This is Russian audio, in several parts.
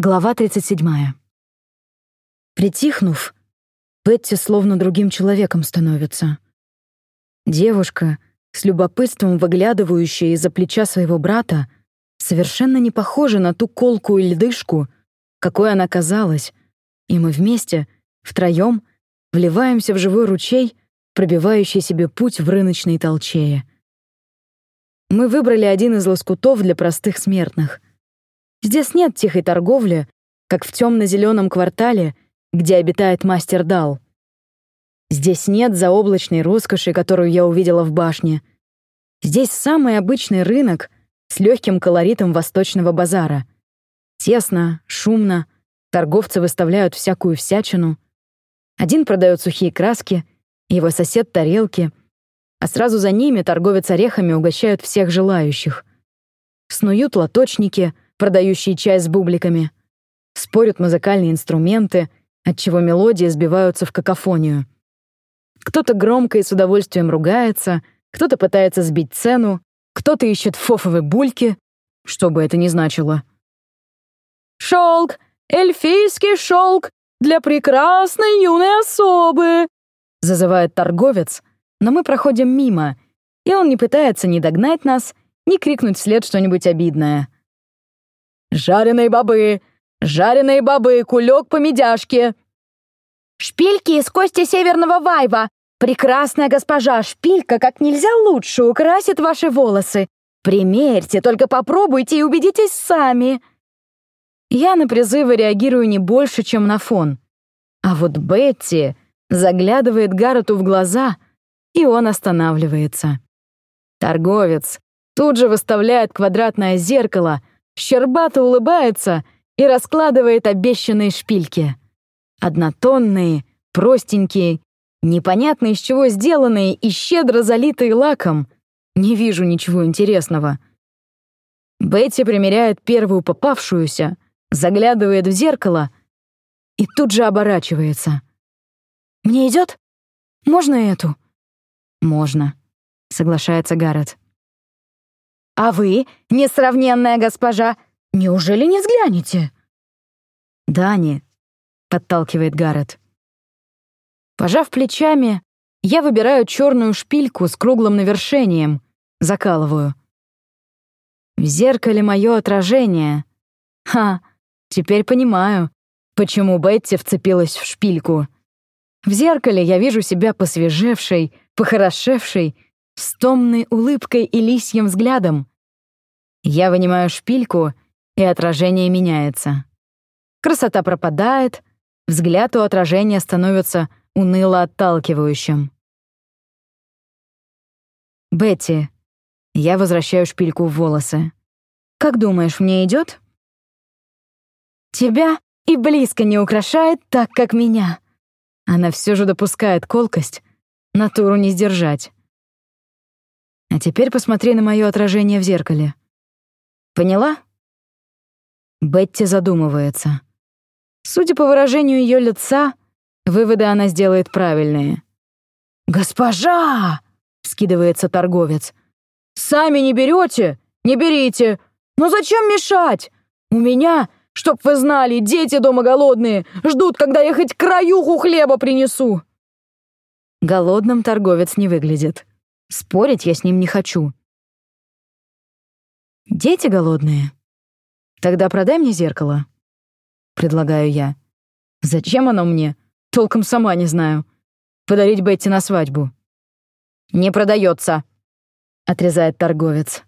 Глава 37. Притихнув, Бетти словно другим человеком становится. Девушка, с любопытством выглядывающая из-за плеча своего брата, совершенно не похожа на ту колку и льдышку, какой она казалась, и мы вместе, втроем, вливаемся в живой ручей, пробивающий себе путь в рыночной толчее. Мы выбрали один из лоскутов для простых смертных — Здесь нет тихой торговли, как в темно-зеленом квартале, где обитает мастер Дал. Здесь нет заоблачной роскоши, которую я увидела в башне. Здесь самый обычный рынок с легким колоритом восточного базара. Тесно, шумно, торговцы выставляют всякую всячину. Один продает сухие краски, его сосед — тарелки, а сразу за ними торговец орехами угощают всех желающих. Снуют лоточники — продающие чай с бубликами. Спорят музыкальные инструменты, отчего мелодии сбиваются в какофонию. Кто-то громко и с удовольствием ругается, кто-то пытается сбить цену, кто-то ищет фофовые бульки, что бы это ни значило. «Шелк! Эльфийский шелк! Для прекрасной юной особы!» зазывает торговец, но мы проходим мимо, и он не пытается ни догнать нас, ни крикнуть вслед что-нибудь обидное. «Жареные бобы! Жареные бобы! Кулек по медяшке!» «Шпильки из кости северного вайва! Прекрасная госпожа, шпилька как нельзя лучше украсит ваши волосы! Примерьте, только попробуйте и убедитесь сами!» Я на призывы реагирую не больше, чем на фон. А вот Бетти заглядывает Гаррету в глаза, и он останавливается. Торговец тут же выставляет квадратное зеркало — щербато улыбается и раскладывает обещанные шпильки. Однотонные, простенькие, непонятно из чего сделанные и щедро залитые лаком. Не вижу ничего интересного. Бетти примеряет первую попавшуюся, заглядывает в зеркало и тут же оборачивается. «Мне идет? Можно эту?» «Можно», — соглашается Гаррет. А вы, несравненная госпожа, неужели не взглянете?» «Дани», — подталкивает Гаррет. Пожав плечами, я выбираю черную шпильку с круглым навершением, закалываю. В зеркале мое отражение. Ха, теперь понимаю, почему Бетти вцепилась в шпильку. В зеркале я вижу себя посвежевшей, похорошевшей, с томной улыбкой и лисьим взглядом. Я вынимаю шпильку, и отражение меняется. Красота пропадает, взгляд у отражения становится уныло отталкивающим. «Бетти, я возвращаю шпильку в волосы. Как думаешь, мне идет? «Тебя и близко не украшает так, как меня». Она все же допускает колкость, натуру не сдержать. А теперь посмотри на мое отражение в зеркале. Поняла? Бетти задумывается. Судя по выражению ее лица, выводы она сделает правильные. «Госпожа!» — скидывается торговец. «Сами не берете? Не берите! Но зачем мешать? У меня, чтоб вы знали, дети дома голодные, ждут, когда я хоть краюху хлеба принесу!» Голодным торговец не выглядит. Спорить я с ним не хочу. Дети голодные. Тогда продай мне зеркало. Предлагаю я. Зачем оно мне? Толком сама не знаю. Подарить Бетти на свадьбу. Не продается, отрезает торговец.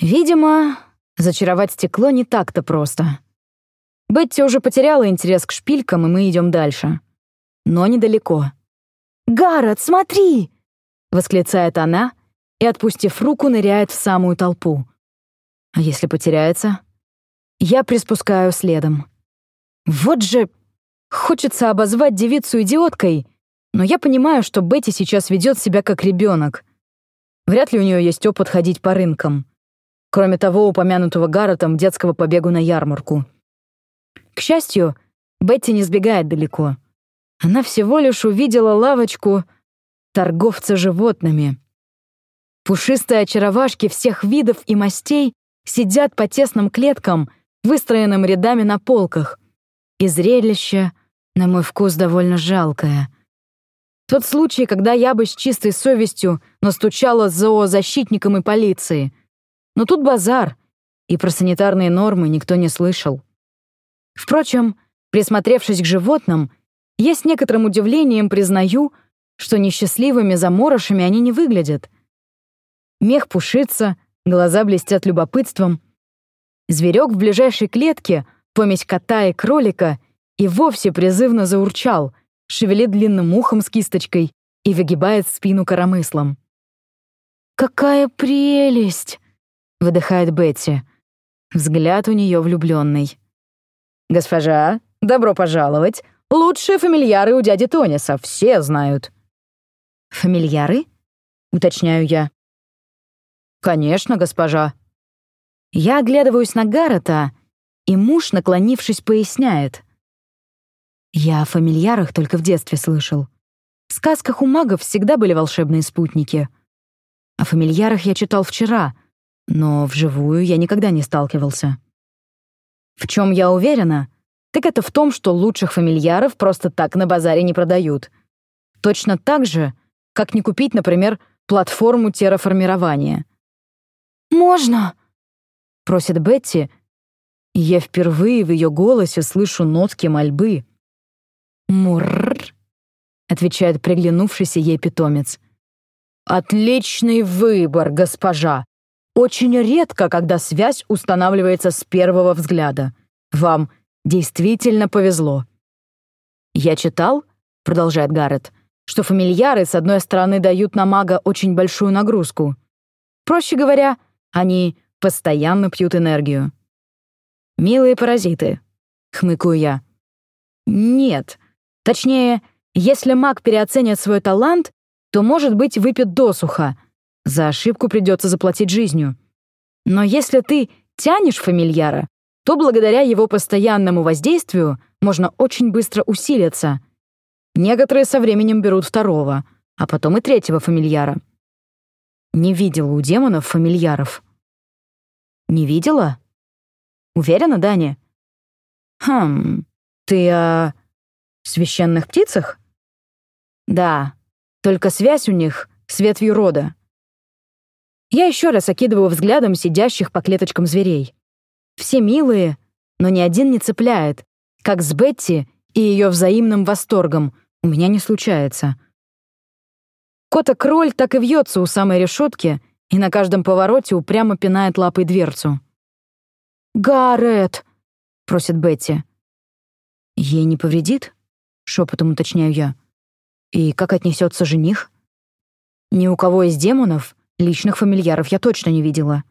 Видимо, зачаровать стекло не так-то просто. Бетти уже потеряла интерес к шпилькам, и мы идем дальше. Но недалеко. «Гаррет, смотри!» — восклицает она и, отпустив руку, ныряет в самую толпу. А если потеряется? Я приспускаю следом. Вот же... Хочется обозвать девицу идиоткой, но я понимаю, что Бетти сейчас ведет себя как ребенок. Вряд ли у нее есть опыт ходить по рынкам. Кроме того, упомянутого Гарретом детского побегу на ярмарку. К счастью, Бетти не сбегает далеко. Она всего лишь увидела лавочку торговца животными. Пушистые очаровашки всех видов и мастей сидят по тесным клеткам, выстроенным рядами на полках. И зрелище, на мой вкус, довольно жалкое. Тот случай, когда я бы с чистой совестью настучала с зоозащитником и полицией. Но тут базар, и про санитарные нормы никто не слышал. Впрочем, присмотревшись к животным, я с некоторым удивлением признаю, что несчастливыми заморышами они не выглядят. Мех пушится, глаза блестят любопытством. Зверек в ближайшей клетке, помесь кота и кролика, и вовсе призывно заурчал — шевелит длинным ухом с кисточкой и выгибает спину коромыслом. «Какая прелесть!» — выдыхает Бетти. Взгляд у нее влюбленный. «Госпожа, добро пожаловать. Лучшие фамильяры у дяди Тониса, все знают». «Фамильяры?» — уточняю я. «Конечно, госпожа». Я оглядываюсь на Гаррета, и муж, наклонившись, поясняет. Я о фамильярах только в детстве слышал. В сказках у магов всегда были волшебные спутники. О фамильярах я читал вчера, но вживую я никогда не сталкивался. В чем я уверена, так это в том, что лучших фамильяров просто так на базаре не продают. Точно так же, как не купить, например, платформу терраформирования. «Можно?» — просит Бетти, и я впервые в ее голосе слышу нотки мольбы. «Мурр», — отвечает приглянувшийся ей питомец. «Отличный выбор, госпожа. Очень редко, когда связь устанавливается с первого взгляда. Вам действительно повезло». «Я читал», — продолжает Гаррет, «что фамильяры, с одной стороны, дают на мага очень большую нагрузку. Проще говоря, они постоянно пьют энергию». «Милые паразиты», — хмыкаю я. «Нет», Точнее, если маг переоценит свой талант, то, может быть, выпит досуха. За ошибку придется заплатить жизнью. Но если ты тянешь фамильяра, то благодаря его постоянному воздействию можно очень быстро усилиться. Некоторые со временем берут второго, а потом и третьего фамильяра. Не видела у демонов фамильяров. Не видела? Уверена, Даня? Хм, ты, а священных птицах? Да, только связь у них с ветвью рода. Я еще раз окидываю взглядом сидящих по клеточкам зверей. Все милые, но ни один не цепляет, как с Бетти и ее взаимным восторгом у меня не случается. Кота-кроль так и вьется у самой решетки и на каждом повороте упрямо пинает лапой дверцу. «Гаррет!» — просит Бетти. «Ей не повредит?» шепотом уточняю я. И как отнесется жених? Ни у кого из демонов личных фамильяров я точно не видела.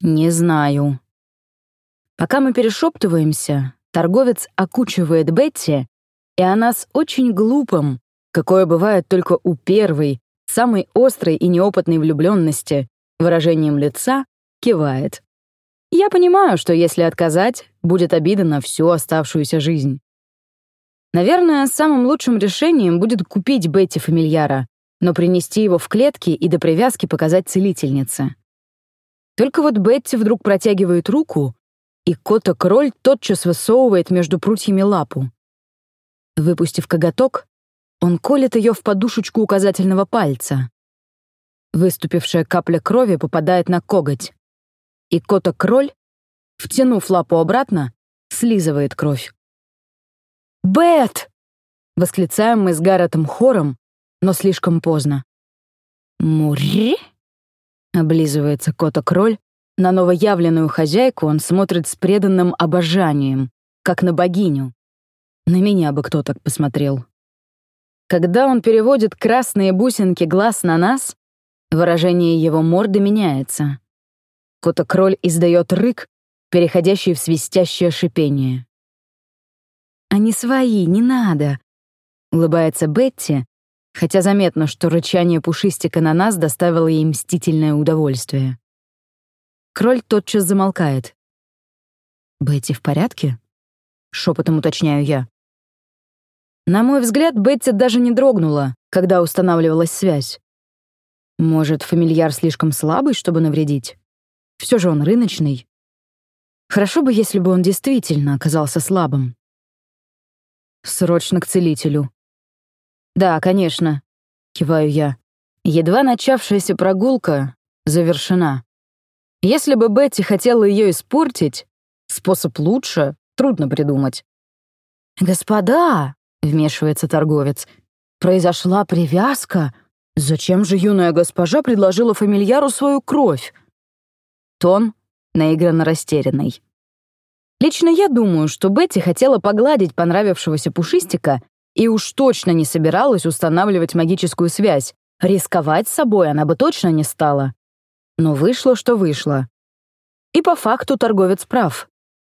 Не знаю. Пока мы перешептываемся, торговец окучивает Бетти, и она с очень глупым, какое бывает только у первой, самой острой и неопытной влюбленности, выражением лица, кивает. Я понимаю, что если отказать, будет обида на всю оставшуюся жизнь. Наверное, самым лучшим решением будет купить Бетти фамильяра, но принести его в клетки и до привязки показать целительнице. Только вот Бетти вдруг протягивает руку, и кота-кроль тотчас высовывает между прутьями лапу. Выпустив коготок, он колет ее в подушечку указательного пальца. Выступившая капля крови попадает на коготь, и кота-кроль, втянув лапу обратно, слизывает кровь. «Бет!» — восклицаем мы с Гарретом хором, но слишком поздно. «Мурри?» — облизывается кота-кроль. На новоявленную хозяйку он смотрит с преданным обожанием, как на богиню. На меня бы кто так посмотрел. Когда он переводит красные бусинки глаз на нас, выражение его морды меняется. Кота-кроль издает рык, переходящий в свистящее шипение. Они свои, не надо!» Улыбается Бетти, хотя заметно, что рычание пушистика на нас доставило ей мстительное удовольствие. Кроль тотчас замолкает. «Бетти в порядке?» — шепотом уточняю я. На мой взгляд, Бетти даже не дрогнула, когда устанавливалась связь. Может, фамильяр слишком слабый, чтобы навредить? Все же он рыночный. Хорошо бы, если бы он действительно оказался слабым. Срочно к целителю. Да, конечно, киваю я. Едва начавшаяся прогулка завершена. Если бы Бетти хотела ее испортить, способ лучше трудно придумать. «Господа!» — вмешивается торговец. «Произошла привязка. Зачем же юная госпожа предложила фамильяру свою кровь?» Тон наигранно растерянный. Лично я думаю, что Бетти хотела погладить понравившегося пушистика и уж точно не собиралась устанавливать магическую связь. Рисковать собой она бы точно не стала. Но вышло, что вышло. И по факту торговец прав.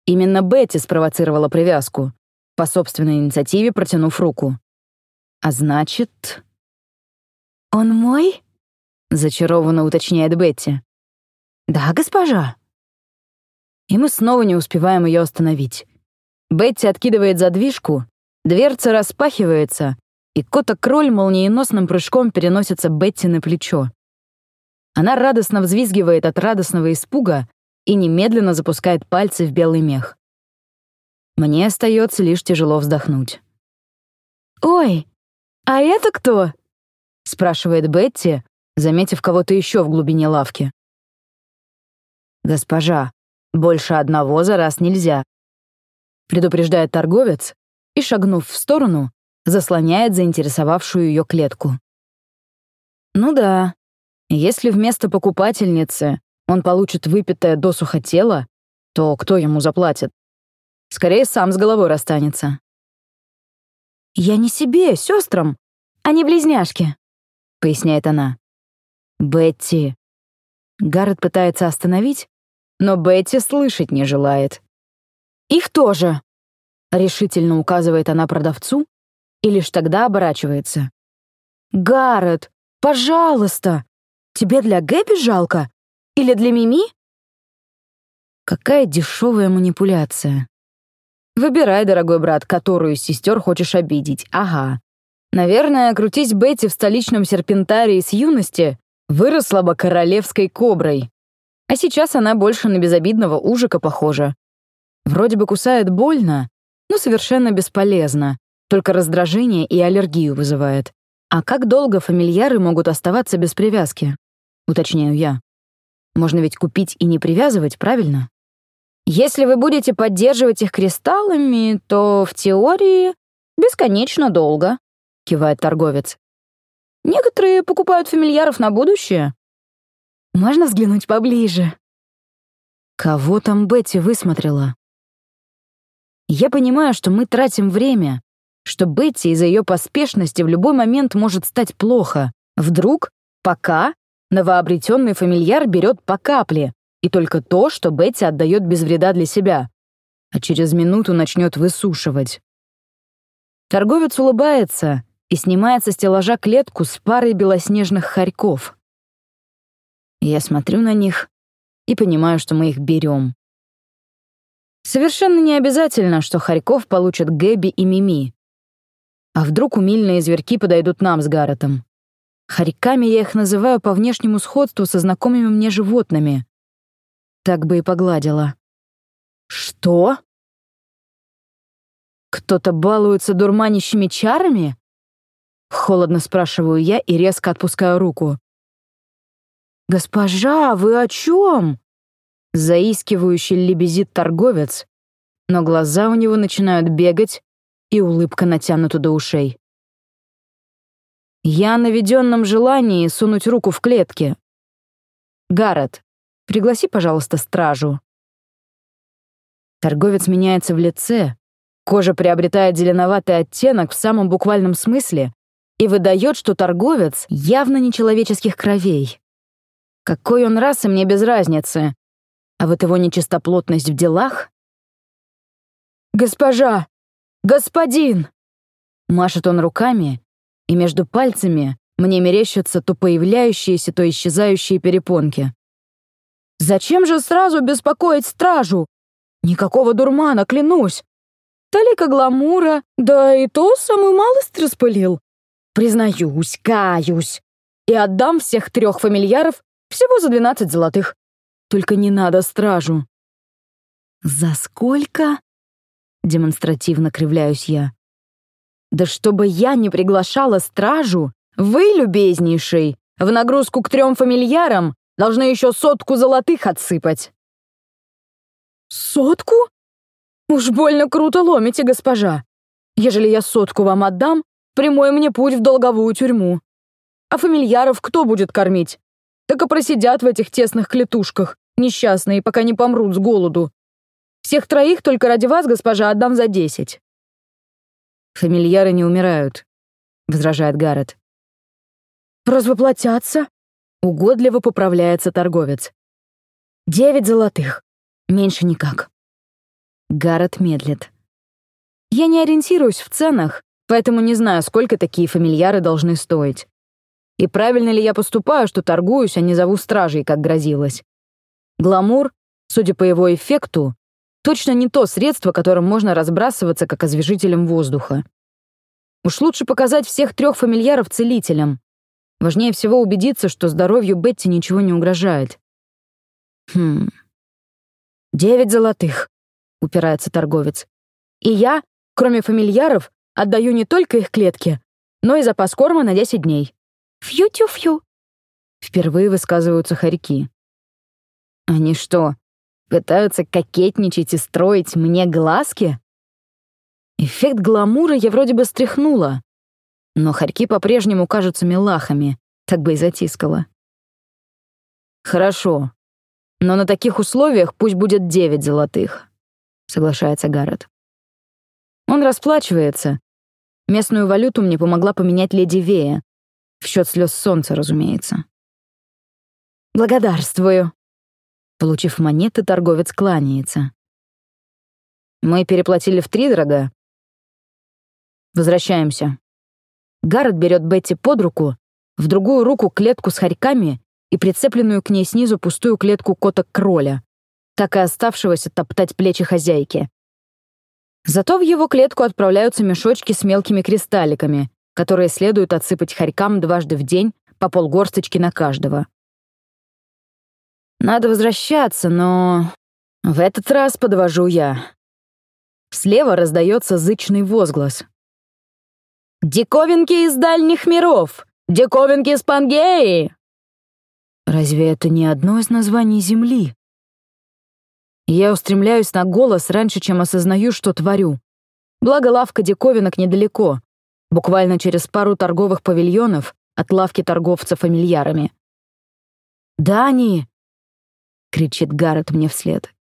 Именно Бетти спровоцировала привязку, по собственной инициативе протянув руку. А значит... «Он мой?» — зачарованно уточняет Бетти. «Да, госпожа». И мы снова не успеваем ее остановить. Бетти откидывает задвижку, дверца распахивается, и кота-кроль молниеносным прыжком переносится Бетти на плечо. Она радостно взвизгивает от радостного испуга и немедленно запускает пальцы в белый мех. Мне остается лишь тяжело вздохнуть. «Ой, а это кто?» — спрашивает Бетти, заметив кого-то еще в глубине лавки. «Госпожа, больше одного за раз нельзя», — предупреждает торговец и, шагнув в сторону, заслоняет заинтересовавшую ее клетку. Ну да, если вместо покупательницы он получит выпитое досуха тело, то кто ему заплатит? Скорее, сам с головой расстанется. «Я не себе, сестрам, а не близняшки», — поясняет она. «Бетти». Гаррет пытается остановить, но Бетти слышать не желает. «Их тоже», — решительно указывает она продавцу и лишь тогда оборачивается. «Гаррет, пожалуйста!» Тебе для Гэби жалко? Или для Мими?» Какая дешевая манипуляция. Выбирай, дорогой брат, которую из сестер хочешь обидеть. Ага. Наверное, крутить Бетти в столичном серпентарии с юности выросла бы королевской коброй. А сейчас она больше на безобидного ужика похожа. Вроде бы кусает больно, но совершенно бесполезно, только раздражение и аллергию вызывает. А как долго фамильяры могут оставаться без привязки? Уточняю я. Можно ведь купить и не привязывать, правильно? Если вы будете поддерживать их кристаллами, то в теории бесконечно долго, кивает торговец. Некоторые покупают фамильяров на будущее. Можно взглянуть поближе. Кого там Бетти высмотрела? Я понимаю, что мы тратим время, что Бетти из-за ее поспешности в любой момент может стать плохо. Вдруг, пока, новообретенный фамильяр берет по капле, и только то, что Бетти отдает без вреда для себя, а через минуту начнет высушивать. Торговец улыбается и снимает со стеллажа клетку с парой белоснежных хорьков. Я смотрю на них и понимаю, что мы их берем. Совершенно не обязательно, что хорьков получат Гэби и Мими. А вдруг умильные зверьки подойдут нам с Гарретом? Хорьками я их называю по внешнему сходству со знакомыми мне животными. Так бы и погладила. Что? Кто-то балуется дурманящими чарами? Холодно спрашиваю я и резко отпускаю руку. «Госпожа, вы о чем?» Заискивающий лебезит торговец, но глаза у него начинают бегать, и улыбка натянута до ушей. Я на наведенном желании сунуть руку в клетки. Гаррет, пригласи, пожалуйста, стражу. Торговец меняется в лице, кожа приобретает зеленоватый оттенок в самом буквальном смысле и выдает, что торговец явно нечеловеческих кровей. Какой он раз, и мне без разницы. А вот его нечистоплотность в делах... «Госпожа!» «Господин!» Машет он руками, и между пальцами мне мерещатся то появляющиеся, то исчезающие перепонки. «Зачем же сразу беспокоить стражу? Никакого дурмана, клянусь! Талика гламура, да и то самую малость распылил. Признаюсь, каюсь. И отдам всех трех фамильяров всего за двенадцать золотых. Только не надо стражу. «За сколько?» — демонстративно кривляюсь я. «Да чтобы я не приглашала стражу, вы, любезнейший, в нагрузку к трем фамильярам должны еще сотку золотых отсыпать». «Сотку? Уж больно круто ломите, госпожа. Ежели я сотку вам отдам, прямой мне путь в долговую тюрьму. А фамильяров кто будет кормить? Так и просидят в этих тесных клетушках, несчастные, пока не помрут с голоду. Всех троих только ради вас, госпожа, отдам за десять». «Фамильяры не умирают», — возражает Гаррет. «Развоплотятся?» — угодливо поправляется торговец. «Девять золотых. Меньше никак». Гаррет медлит. «Я не ориентируюсь в ценах, поэтому не знаю, сколько такие фамильяры должны стоить. И правильно ли я поступаю, что торгуюсь, а не зову стражей, как грозилось? Гламур, судя по его эффекту, точно не то средство, которым можно разбрасываться, как освежителем воздуха. Уж лучше показать всех трех фамильяров целителям. Важнее всего убедиться, что здоровью Бетти ничего не угрожает. Хм. «Девять золотых», — упирается торговец. «И я, кроме фамильяров, отдаю не только их клетки, но и запас корма на десять дней». «Фью-тю-фью!» Впервые высказываются хорьки. «Они что, пытаются кокетничать и строить мне глазки?» Эффект гламура я вроде бы стряхнула, но хорьки по-прежнему кажутся милахами, так бы и затискала. «Хорошо, но на таких условиях пусть будет девять золотых», — соглашается Гаррет. Он расплачивается. Местную валюту мне помогла поменять леди Вея, в счет слез солнца, разумеется. «Благодарствую». Получив монеты, торговец кланяется. «Мы переплатили в три дорога. Возвращаемся». Гаррет берет Бетти под руку, в другую руку клетку с хорьками и прицепленную к ней снизу пустую клетку кота-кроля, так и оставшегося топтать плечи хозяйки. Зато в его клетку отправляются мешочки с мелкими кристалликами, которые следует отсыпать хорькам дважды в день по полгорсточки на каждого. Надо возвращаться, но... В этот раз подвожу я. Слева раздается зычный возглас. «Диковинки из дальних миров! Диковинки из Пангеи!» Разве это не одно из названий Земли? Я устремляюсь на голос раньше, чем осознаю, что творю. Благо лавка диковинок недалеко, буквально через пару торговых павильонов от лавки торговца фамильярами. «Дани!» — кричит Гаррет мне вслед.